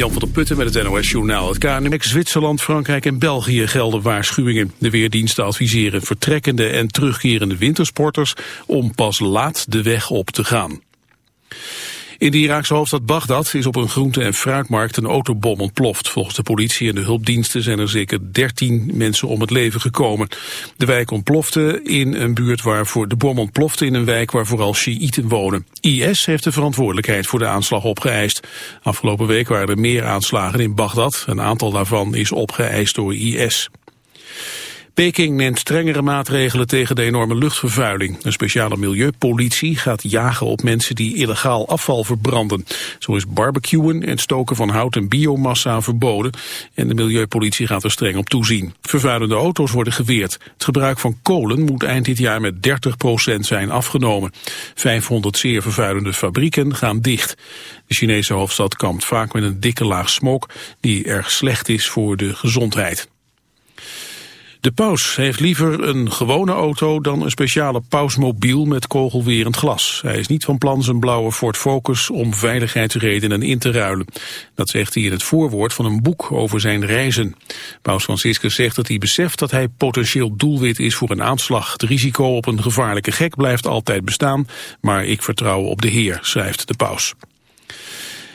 Jan van der Putten met het NOS-journaal. Het KNMX Zwitserland, Frankrijk en België gelden waarschuwingen. De weerdiensten adviseren vertrekkende en terugkerende wintersporters... om pas laat de weg op te gaan. In de Iraakse hoofdstad Bagdad is op een groente- en fruitmarkt een autobom ontploft. Volgens de politie en de hulpdiensten zijn er zeker 13 mensen om het leven gekomen. De wijk ontplofte in een buurt waarvoor de bom ontplofte in een wijk waar vooral Shiiten wonen. IS heeft de verantwoordelijkheid voor de aanslag opgeëist. Afgelopen week waren er meer aanslagen in Bagdad. Een aantal daarvan is opgeëist door IS. Peking neemt strengere maatregelen tegen de enorme luchtvervuiling. Een speciale milieupolitie gaat jagen op mensen die illegaal afval verbranden. Zo is barbecuen en stoken van hout en biomassa verboden. En de milieupolitie gaat er streng op toezien. Vervuilende auto's worden geweerd. Het gebruik van kolen moet eind dit jaar met 30% zijn afgenomen. 500 zeer vervuilende fabrieken gaan dicht. De Chinese hoofdstad kampt vaak met een dikke laag smok die erg slecht is voor de gezondheid. De paus heeft liever een gewone auto dan een speciale pausmobiel met kogelwerend glas. Hij is niet van plan zijn blauwe Ford Focus om veiligheidsredenen in te ruilen. Dat zegt hij in het voorwoord van een boek over zijn reizen. Paus Franciscus zegt dat hij beseft dat hij potentieel doelwit is voor een aanslag. Het risico op een gevaarlijke gek blijft altijd bestaan, maar ik vertrouw op de Heer, schrijft de paus.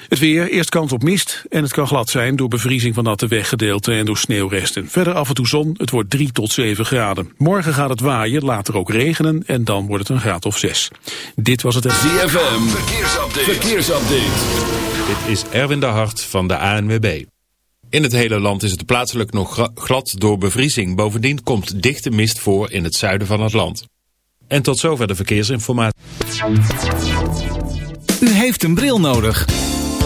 Het weer, eerst kans op mist en het kan glad zijn door bevriezing van natte weggedeelten en door sneeuwresten. Verder af en toe zon, het wordt 3 tot 7 graden. Morgen gaat het waaien, later ook regenen en dan wordt het een graad of 6. Dit was het... ZFM, verkeersupdate. verkeersupdate. Dit is Erwin de Hart van de ANWB. In het hele land is het plaatselijk nog glad door bevriezing. Bovendien komt dichte mist voor in het zuiden van het land. En tot zover de verkeersinformatie. U heeft een bril nodig.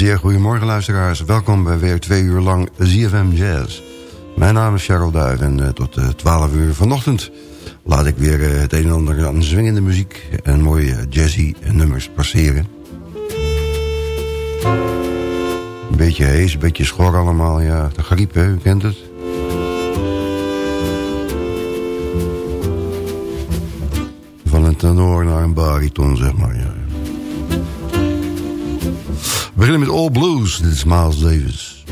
Zeer goedemorgen luisteraars. Welkom bij weer twee uur lang ZFM Jazz. Mijn naam is Charles Duif en uh, tot uh, 12 uur vanochtend... laat ik weer uh, het een en ander aan zwingende muziek... en mooie jazzy nummers passeren. Beetje hees, een beetje schor allemaal. Ja, de griep, hè, u kent het. Van een tenor naar een bariton, zeg maar. Beginnen met All Blues. Dit is Miles Davis.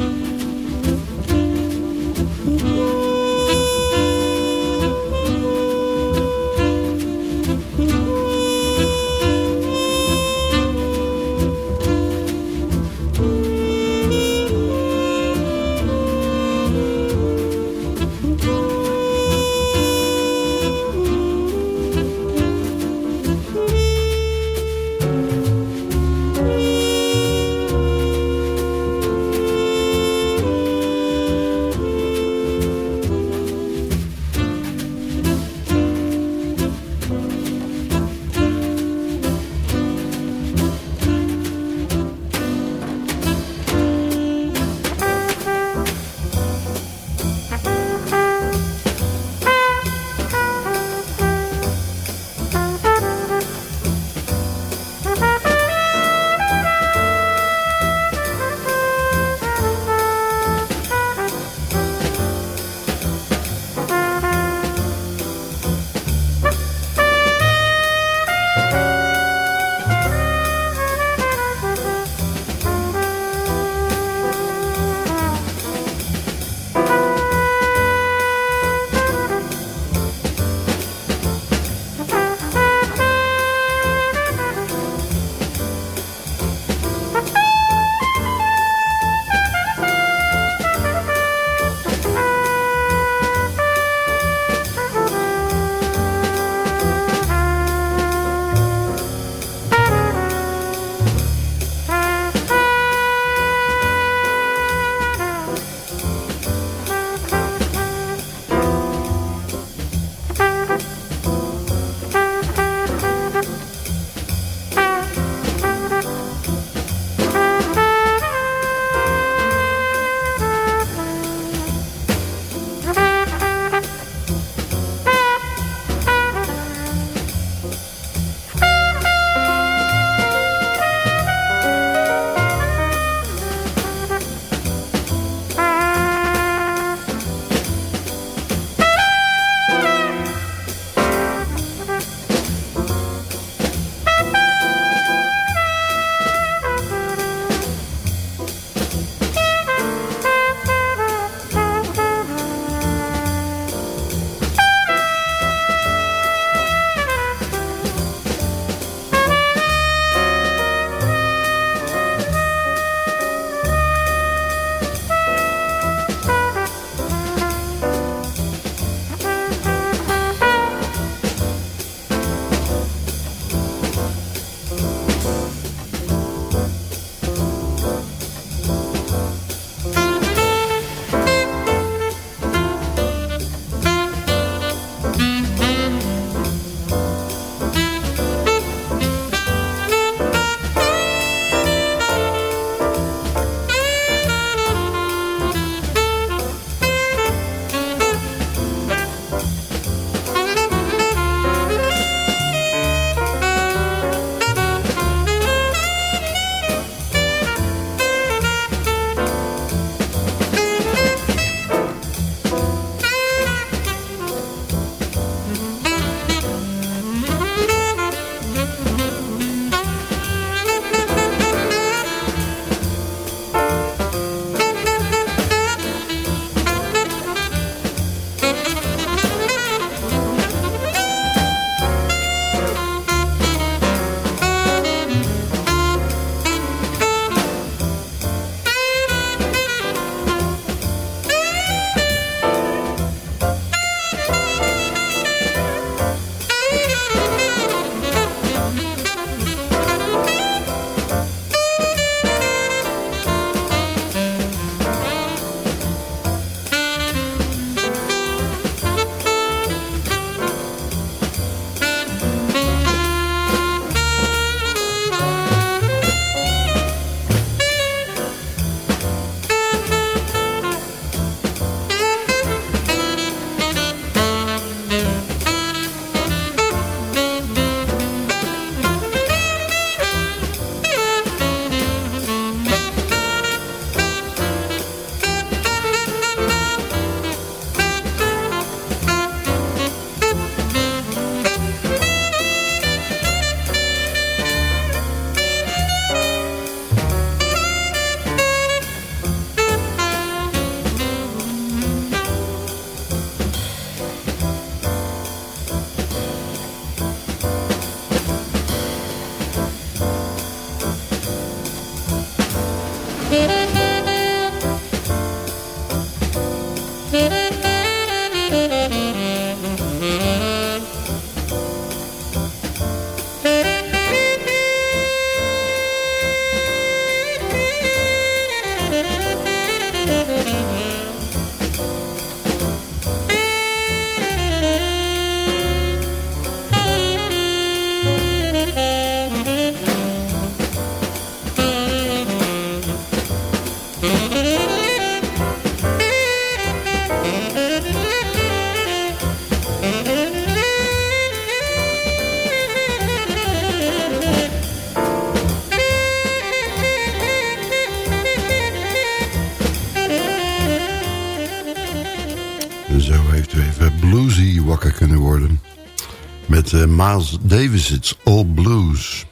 Davis, It's All Blues.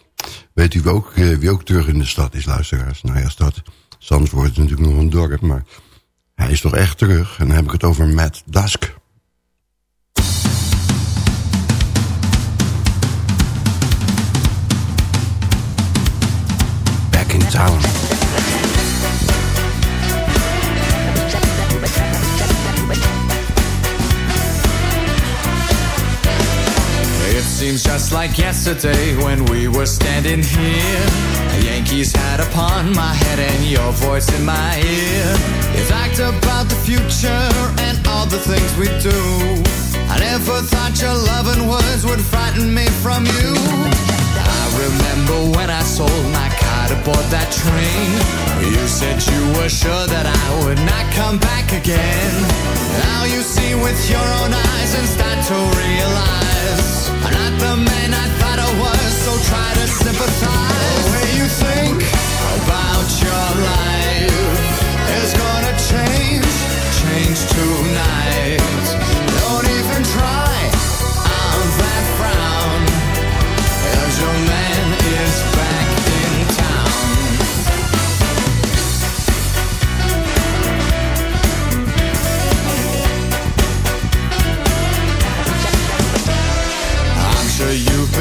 Weet u ook, uh, wie ook terug in de stad is, luisteraars? Nou ja, stad. Zandvoort is natuurlijk nog een dorp, maar hij is toch echt terug. En dan heb ik het over Matt Dusk. Seems just like yesterday when we were standing here. The Yankees hat upon my head and your voice in my ear. You talked about the future and all the things we do. I never thought your loving words would frighten me from you. I remember when I sold my car to board that train. You said you were sure that I would not come back again. Now you see with your own eyes and start to realize I'm not the man I thought I was, so try to sympathize. The way you think about your life is gonna change, change tonight.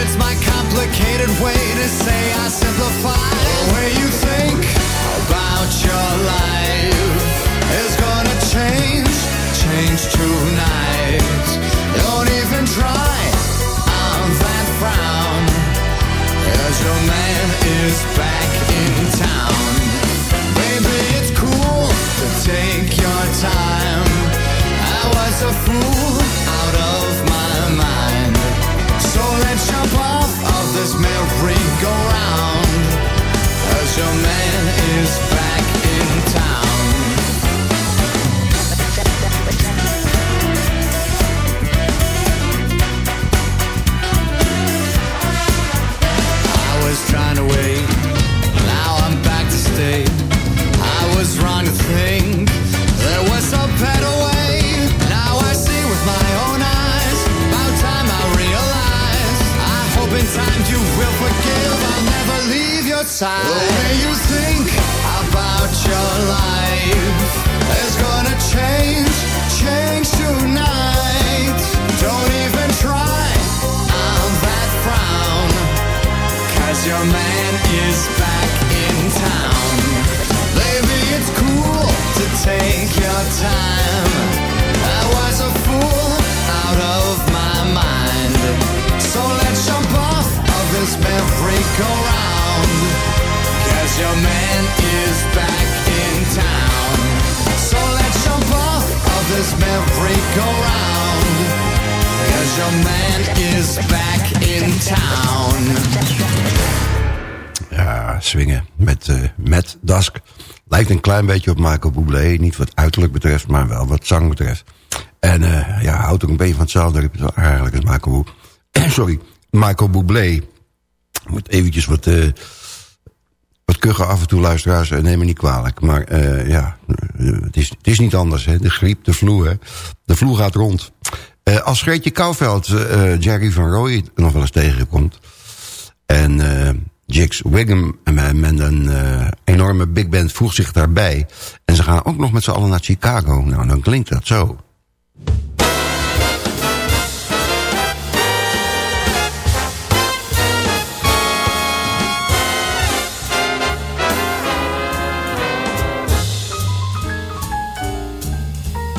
It's my complicated way to say I simplify. The way you think about your life is gonna change, change tonight. Don't even try on that frown. Cause your man klein beetje op Michael Bublé. Niet wat uiterlijk betreft, maar wel wat zang betreft. En uh, ja, houdt ook een beetje van hetzelfde repertoire eigenlijk als Michael Bublé. Sorry, Michael Bublé. Moet eventjes wat, uh, wat kuchen af en toe, luisteraars. Neem me niet kwalijk. Maar ja, het is, het is niet anders. Hè. De griep, de vloer. De vloer gaat rond. Als Greetje Kouwveld Jerry van Rooij nog wel eens tegenkomt... en Jigs Wiggum met een enorme big band voegt zich daarbij... en ze gaan ook nog met z'n allen naar Chicago. Nou, dan klinkt dat zo.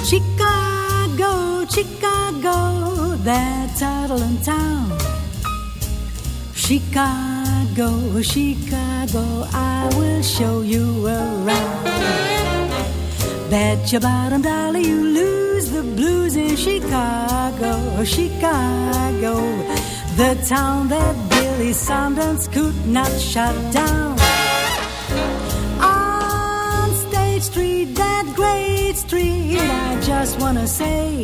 Chicago, Chicago, that's Adeline town. Chicago, Chicago, I will show you around. Bet your bottom dollar you lose the blues in Chicago, Chicago. The town that Billy Sundance could not shut down. On State Street, that great street, I just wanna say.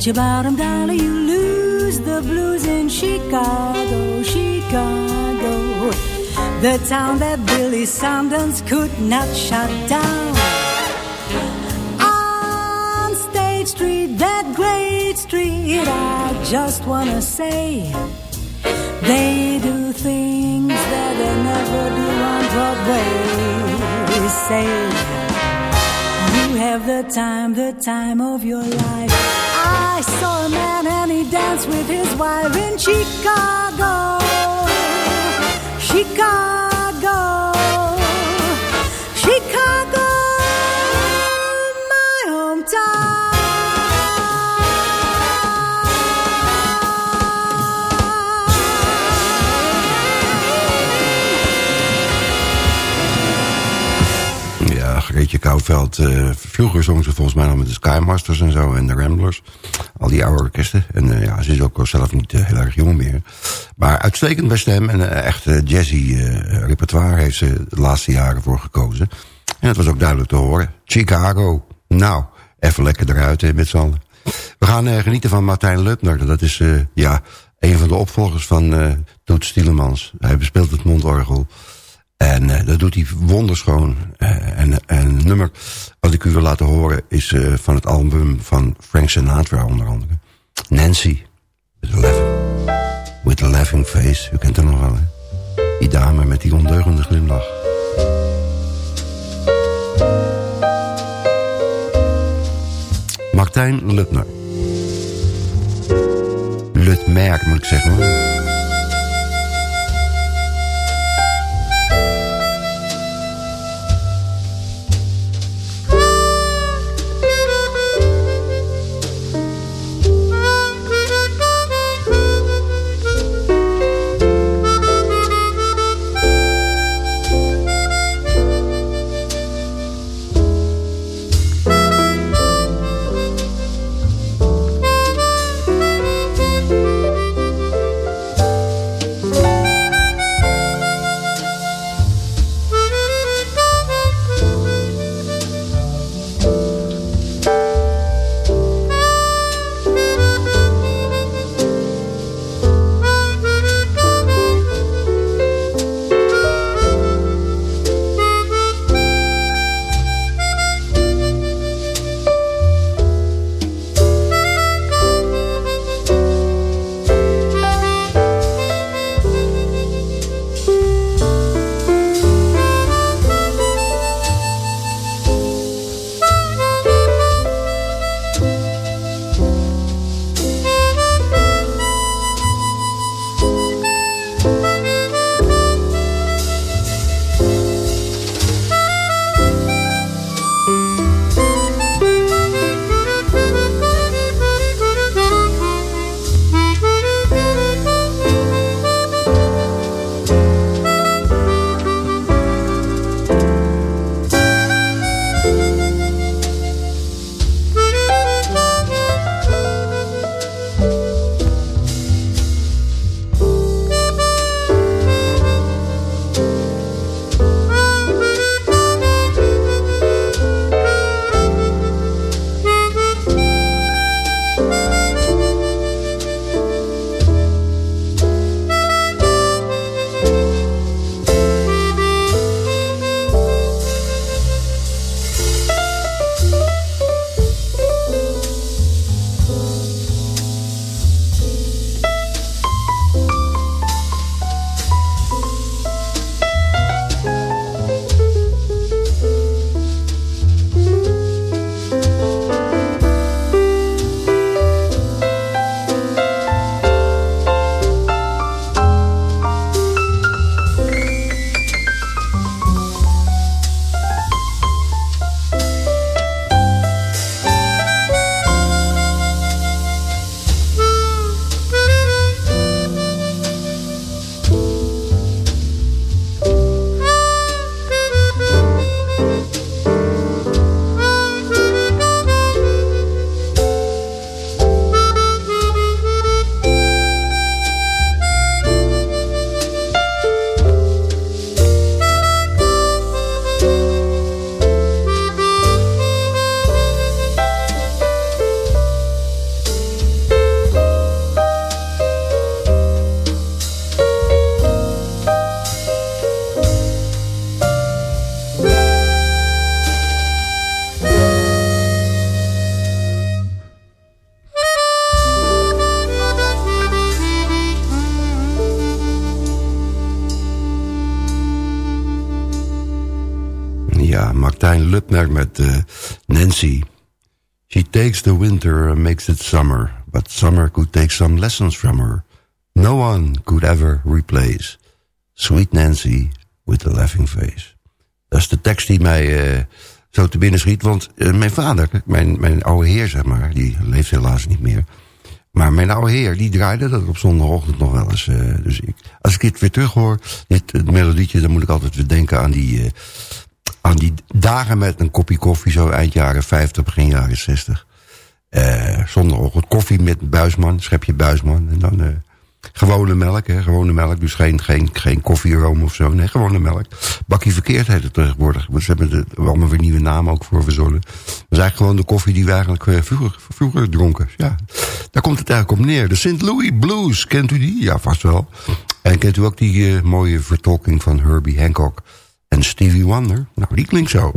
I bet you bottom dollar you lose the blues in Chicago, Chicago. The town that Billy Sundance could not shut down. On State Street, that great street, I just wanna say. They do things that they never do on Broadway. Say, you have the time, the time of your life. I saw a man and he danced with his wife in Chicago. Chicago. Chicago, my hometown. Ja, Greetje Kouwveld. eh, vroeger zong ze volgens mij nog met de Skymasters en zo. En de Ramblers. Die oude orkesten. En eh, ja, ze is ook zelf niet eh, heel erg jong meer. Maar uitstekend bij stem. En eh, echt jazzy repertoire heeft ze de laatste jaren voor gekozen. En het was ook duidelijk te horen. Chicago. Nou, even lekker eruit met z'n allen. We gaan genieten van Martijn Lutner. Dat is ja, een van de opvolgers van Toet Stielemans. Hij bespeelt het mondorgel. En eh, dat doet hij wonderschoon. Eh, en en een nummer wat ik u wil laten horen... is eh, van het album van Frank Sinatra onder andere. Nancy. With a laughing, face. U kent haar nog wel, hè? Die dame met die ondeugende glimlach. Martijn Lutner. Lutmer, moet ik zeggen. Takes the winter and makes it summer. But summer could take some lessons from her. No one could ever replace Sweet Nancy with a laughing face. Dat is de tekst die mij uh, zo te binnen schiet. Want uh, mijn vader, mijn, mijn oude heer zeg maar, die leeft helaas niet meer... Maar mijn oude heer, die draaide dat op zondagochtend nog wel eens. Uh, dus ik, als ik dit weer terug hoor, dit melodietje... dan moet ik altijd weer denken aan die, uh, aan die dagen met een kopje koffie... zo eind jaren 50, begin jaren 60. Uh, zondagochtend koffie met buisman, schepje buisman. En dan gewone melk, hè, gewone melk. Dus geen, geen, geen koffieroom of zo. Nee, gewone melk. Bakkie verkeerd heet het tegenwoordig. Ze hebben er allemaal weer nieuwe namen ook voor verzonnen. Dat is eigenlijk gewoon de koffie die we eigenlijk vroeger, vroeger dronken. Ja, daar komt het eigenlijk op neer. De St. Louis Blues, kent u die? Ja, vast wel. En kent u ook die mooie vertolking van Herbie Hancock en Stevie Wonder? Nou, die klinkt zo.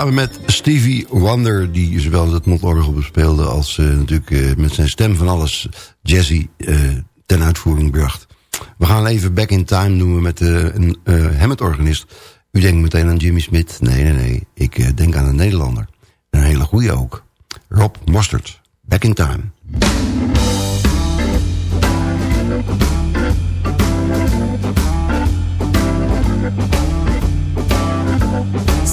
Samen met Stevie Wonder, die zowel het mondorgel bespeelde... als uh, natuurlijk met zijn stem van alles jazzy ten uitvoering bracht. We gaan even Back in Time noemen met een Hammond-organist. U denkt meteen aan Jimmy Smith. Nee, nee, nee. Ik denk aan een Nederlander. Een hele goede ook. Rob Mostert. Back in Time.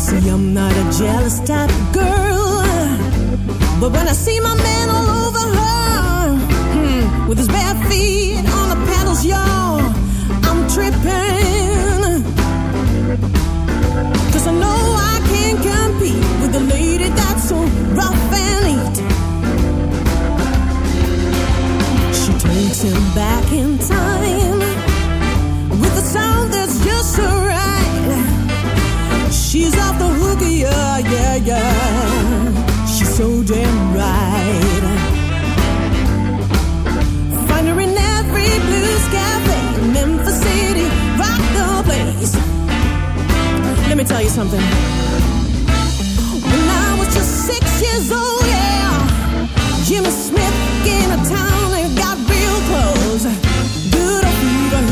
See, I'm not a jealous type of girl. But when I see my man all over her, hmm, with his bare feet on the pedals, y'all, I'm tripping. Cause I know I can't compete with a lady that's so rough and neat. She takes him back in time She's so damn right. Find her in every blues cafe in Memphis City, rock the place. Let me tell you something. When I was just six years old, yeah, Jimmy Smith came to town and got real close. Good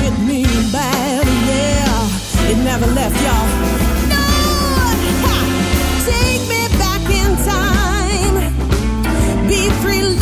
hit me bad, yeah. It never left, y'all. With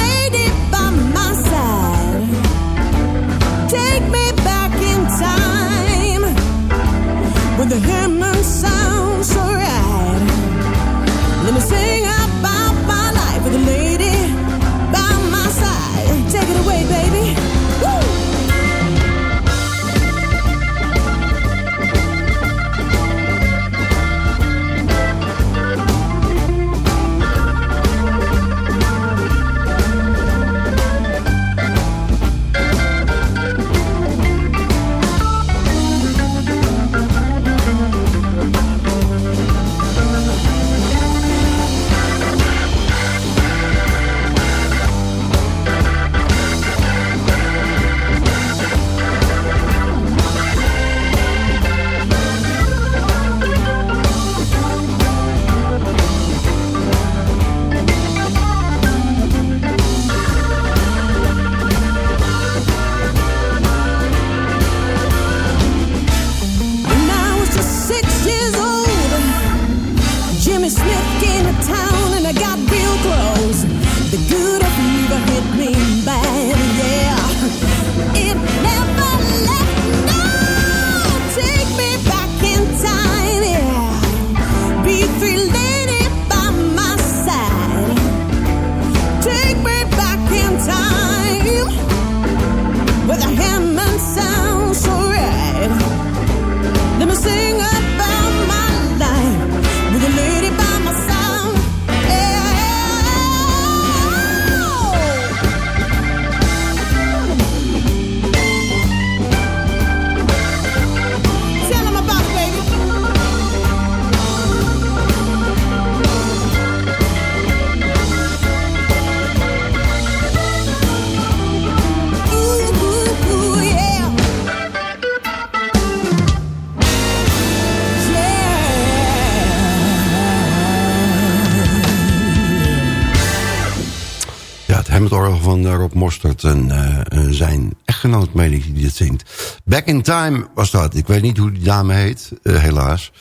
Mostert en uh, zijn echtgenoot, meen ik, die dit zingt. Back in Time was dat. Ik weet niet hoe die dame heet, uh, helaas.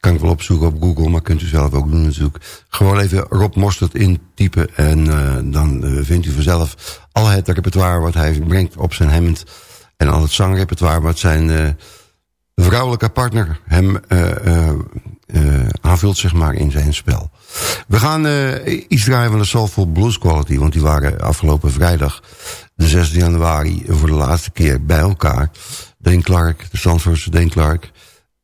Kan ik wel opzoeken op Google, maar kunt u zelf ook doen natuurlijk. Gewoon even Rob Mostert intypen en uh, dan vindt u vanzelf al het repertoire wat hij brengt op zijn hemd. En al het zangrepertoire wat zijn vrouwelijke partner hem aanvult zeg maar in zijn spel. We gaan uh, iets draaien van de Soulful Blues Quality. Want die waren afgelopen vrijdag, de 6 januari, voor de laatste keer bij elkaar. Dane Clark, de Stanfordse Dane Clark.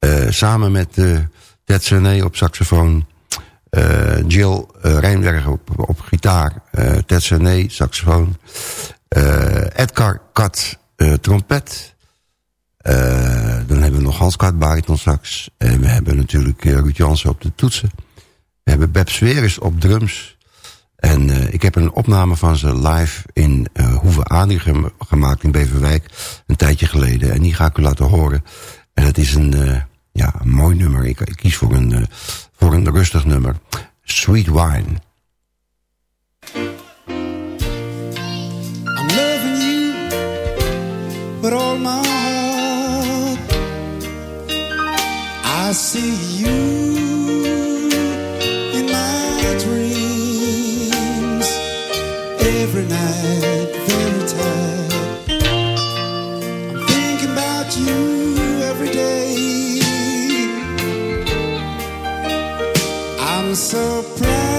Uh, samen met uh, Ted Sene op saxofoon. Jill Rijnberg op, gitaar. Ted Sene, saxofoon. Edgar Kat, trompet. Dan hebben we nog Hans Kat, bariton sax. En we hebben natuurlijk Ruud Jansen op de toetsen. We hebben Beb Sweris op drums. En ik heb een opname van ze live in uh, Hoeve gemaakt in Beverwijk. Een tijdje geleden. En die ga ik u laten horen. En het is een, Ja, mooi nummer. Ik, kies voor een, voor een rustig nummer. Sweet Wine. See you in my dreams every night, very tired. I'm thinking about you every day. I'm so proud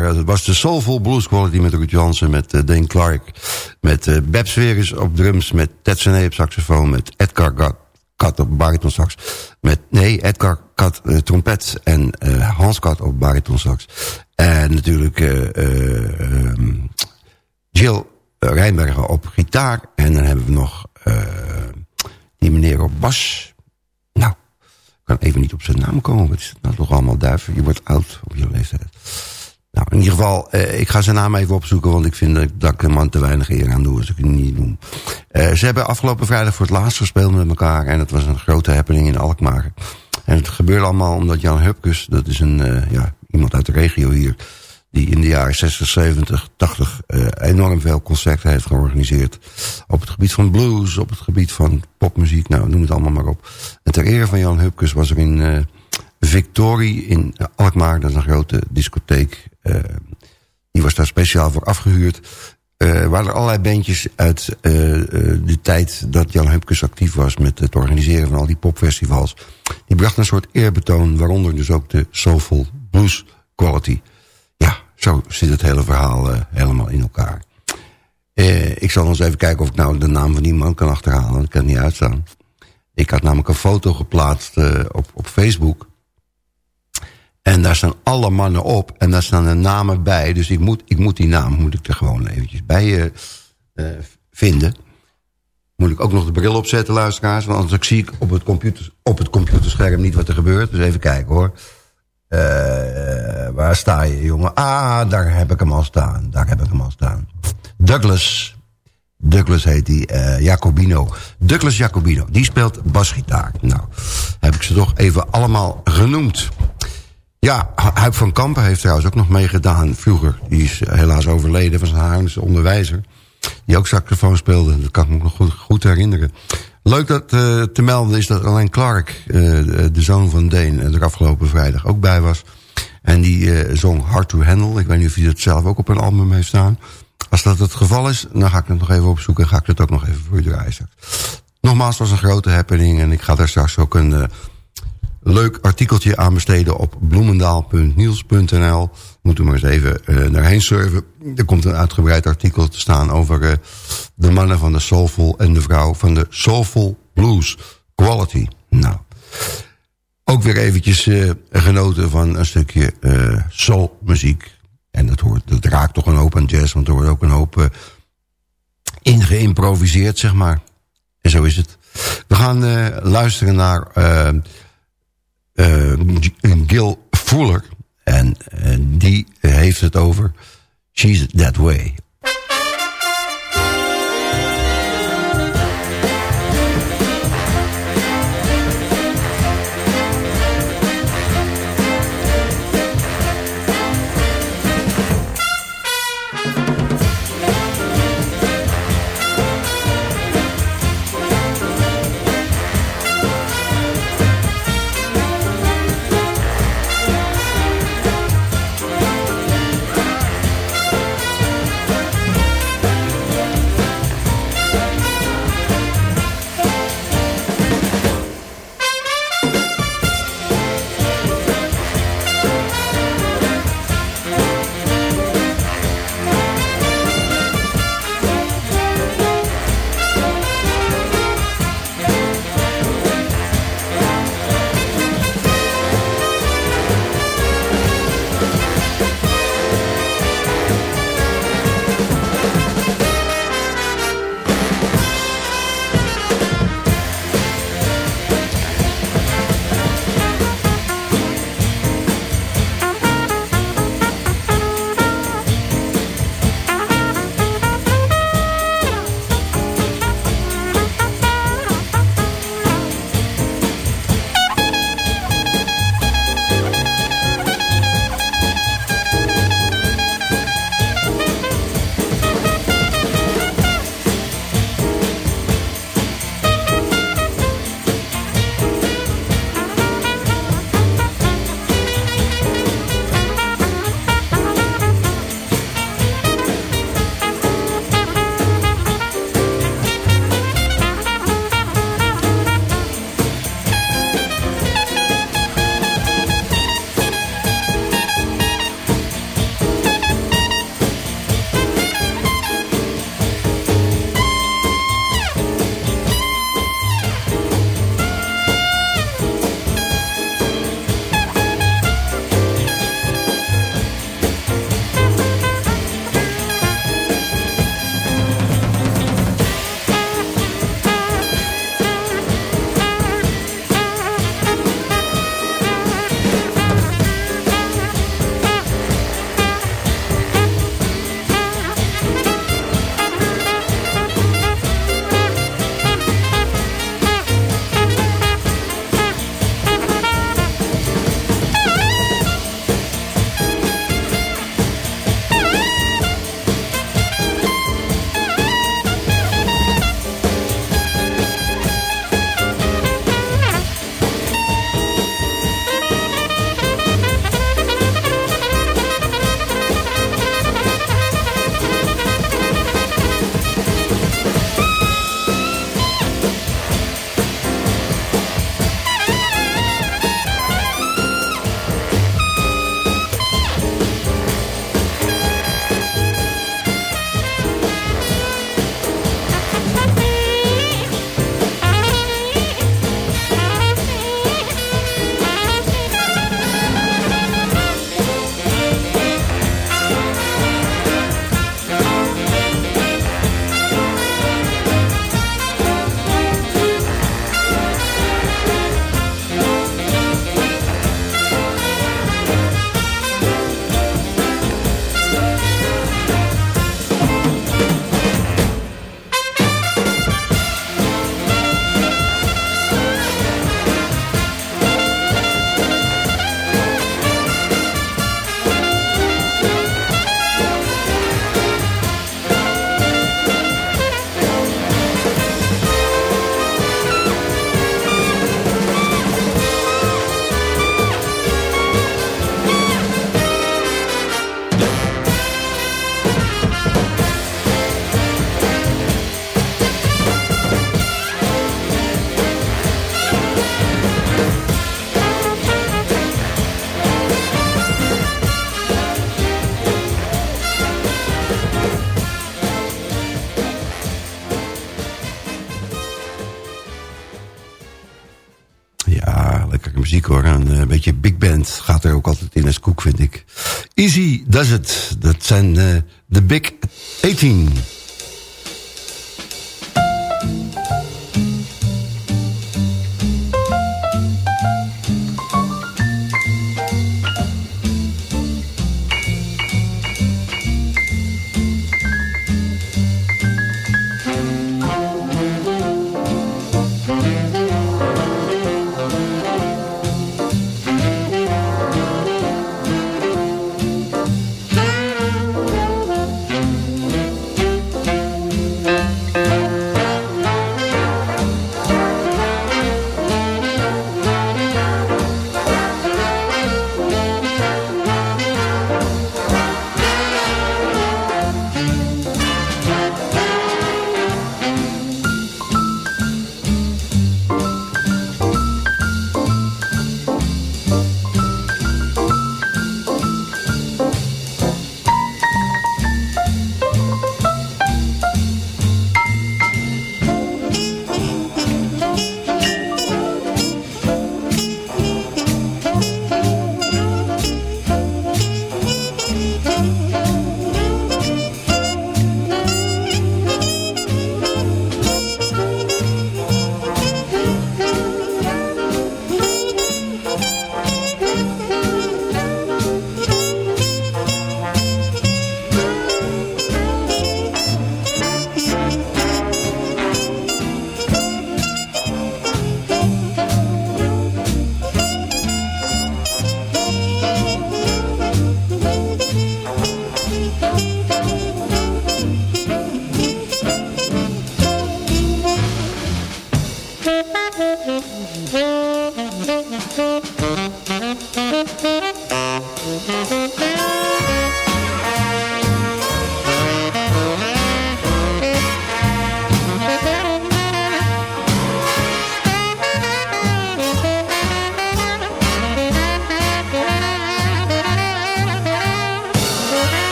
waren, dat was de Soulful Blues Quality met Ruud Jansen, met uh, Dane Clark. Met uh, Beb Sweris op drums, met Ted Sene op saxofoon, met Edgar Kat op baritonsax. Met, nee, Edgar Kat trompet en Hans Kat op baritonsax. En natuurlijk um, Jill Rijnberger op gitaar. En dan hebben we nog die meneer op bas. Nou, ik kan even niet op zijn naam komen. Wat is het nou toch allemaal duiven? Je wordt oud op je leeftijd. Nou, in ieder geval, uh, ik ga zijn naam even opzoeken... want ik vind dat, dat ik de man te weinig eer aan doe... dus ik het niet doen. Uh, ze hebben afgelopen vrijdag voor het laatst gespeeld met elkaar... en het was een grote happening in Alkmaar. En het gebeurde allemaal omdat Jan Hupkes... dat is een, uh, ja, iemand uit de regio hier... die in de jaren 60, 70, 80 enorm veel concerten heeft georganiseerd... op het gebied van blues, op het gebied van popmuziek... nou, noem het allemaal maar op. En ter ere van Jan Hupkes was er in... Victorie in Alkmaar, dat is een grote discotheek. Uh, die was daar speciaal voor afgehuurd. eh, waren er allerlei bandjes uit eh, eh, de tijd dat Jan Hupkes actief was... met het organiseren van al die popfestivals. Die brachten een soort eerbetoon, waaronder dus ook de Soulful Blues Quality. Ja, zo zit het hele verhaal helemaal in elkaar. ik zal eens even kijken of ik nou de naam van die man kan achterhalen. Dat kan niet uitstaan. Ik had namelijk een foto geplaatst op, op Facebook... En daar staan alle mannen op. En daar staan de namen bij. Dus ik moet, ik moet die naam moet ik er gewoon eventjes bij uh, vinden. Moet ik ook nog de bril opzetten, luisteraars. Want anders zie ik op het, computer, op het computerscherm niet wat er gebeurt. Dus even kijken hoor. Uh, waar sta je, jongen? Ah, daar heb ik hem al staan. Daar heb ik hem al staan. Douglas. Douglas heet die. Jacobino. Douglas Jacobino. Die speelt basgitaar. Nou, heb ik ze toch even allemaal genoemd. Ja, Huip van Kampen heeft trouwens ook nog meegedaan vroeger. Die is helaas overleden van zijn Haarlemse onderwijzer. Die ook saxofoon speelde. Dat kan ik me nog goed, herinneren. Leuk dat uh, te melden is dat alleen Clark, uh, de zoon van Deen... er afgelopen vrijdag ook bij was. En die zong Hard to Handle. Ik weet niet of hij dat zelf ook op een album heeft staan. Als dat het geval is, dan ga ik het nog even opzoeken... en ga ik het ook nog even voor u draaien. Nogmaals, was een grote happening... en ik ga daar straks ook een leuk artikeltje aan besteden op bloemendaal.niels.nl. Moet u maar eens even uh, daarheen surfen. Er komt een uitgebreid artikel te staan over uh, de mannen van de soulful en de vrouw van de soulful blues quality. Nou, ook weer eventjes uh, genoten van een stukje soulmuziek. En dat, hoort, dat raakt toch een hoop aan jazz, want er wordt ook een hoop in geïmproviseerd, zeg maar. En zo is het. We gaan luisteren naar Gil Fuller. En uh, die heeft het over She's That Way. Does It. Dat zijn eh, de Big 18.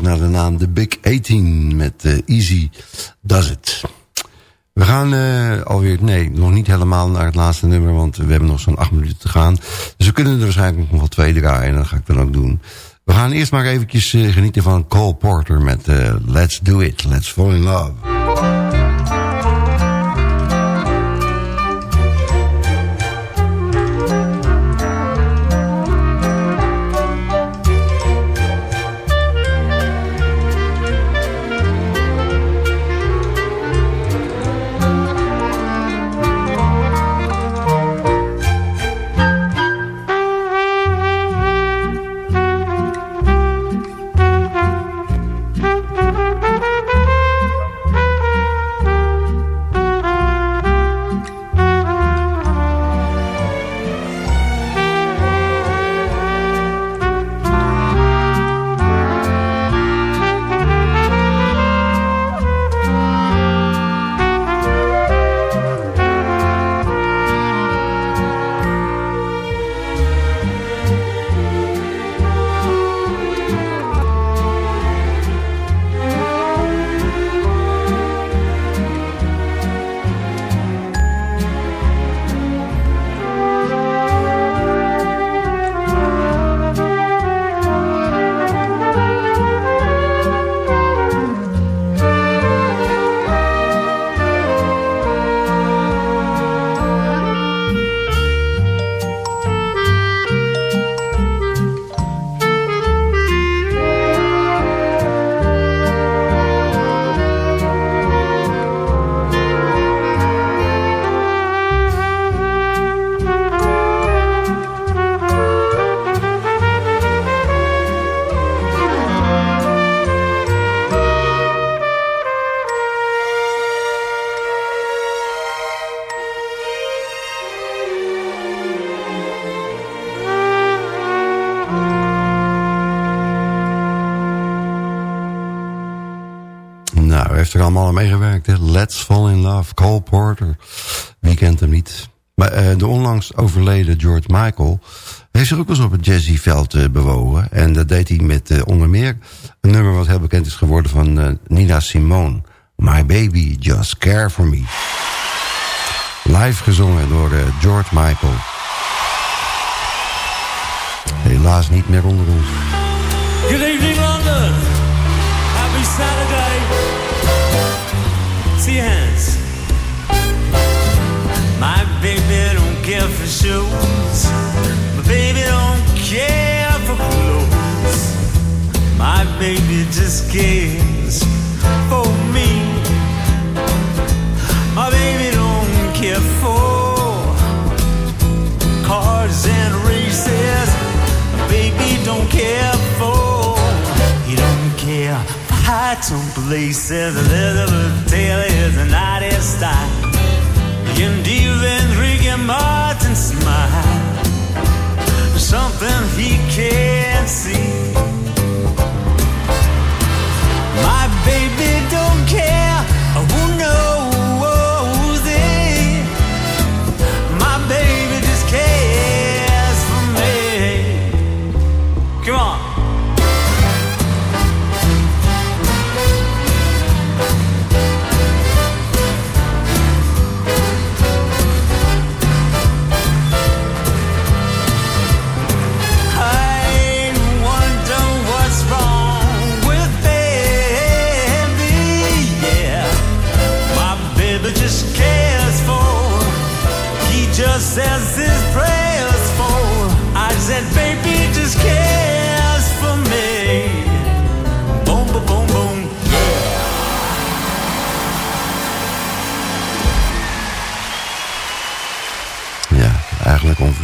Naar de naam The Big 18 met uh, Easy Does It. We gaan uh, alweer, nee, nog niet helemaal naar het laatste nummer... want we hebben nog zo'n acht minuten te gaan. Dus we kunnen er waarschijnlijk nog wel twee draaien en dat ga ik dan ook doen. We gaan eerst maar eventjes uh, genieten van Cole Porter met Let's Do It, Let's Fall In Love. Overleden George Michael... heeft zich ook eens op het jazzyveld uh, bewogen. En dat deed hij met uh, onder meer een nummer wat heel bekend is geworden... van Nina Simone. My Baby Just Care For Me. Live gezongen door George Michael. Helaas niet meer onder ons. Good evening for shoes. My baby don't care for clothes. My baby just cares for me. My baby don't care for cars and races. My baby don't care for. He don't care heights on places. Elizabeth Taylor is an artist style. And even Ricky Martin. Something he can't see.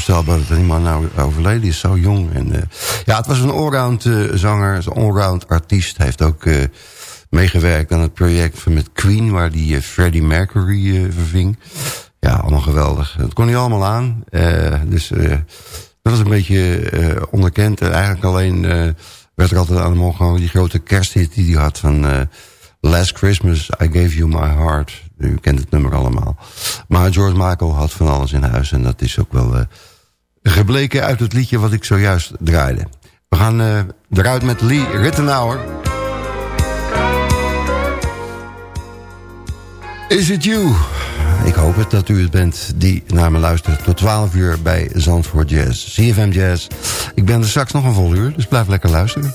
Onvoorstelbaar dat er iemand nou overleden is, zo jong. En, uh, ja, het was een allround uh, zanger, een allround artiest. Hij heeft ook uh, meegewerkt aan het project met Queen, waar die Freddie Mercury verving. Ja, allemaal geweldig. Dat kon hij allemaal aan. Dus dat was een beetje onderkend. eigenlijk alleen werd er altijd aan hem opgehangen... die grote kersthit die hij had van... Last Christmas, I Gave You My Heart. U kent het nummer allemaal. Maar George Michael had van alles in huis. En dat is ook wel gebleken uit het liedje wat ik zojuist draaide. We gaan uh, eruit met Lee Rittenauer. Is it you? Ik hoop het dat u het bent die naar me luistert. Tot 12 uur bij Zandvoort Jazz. CFM Jazz. Ik ben er straks nog een vol uur, dus blijf lekker luisteren.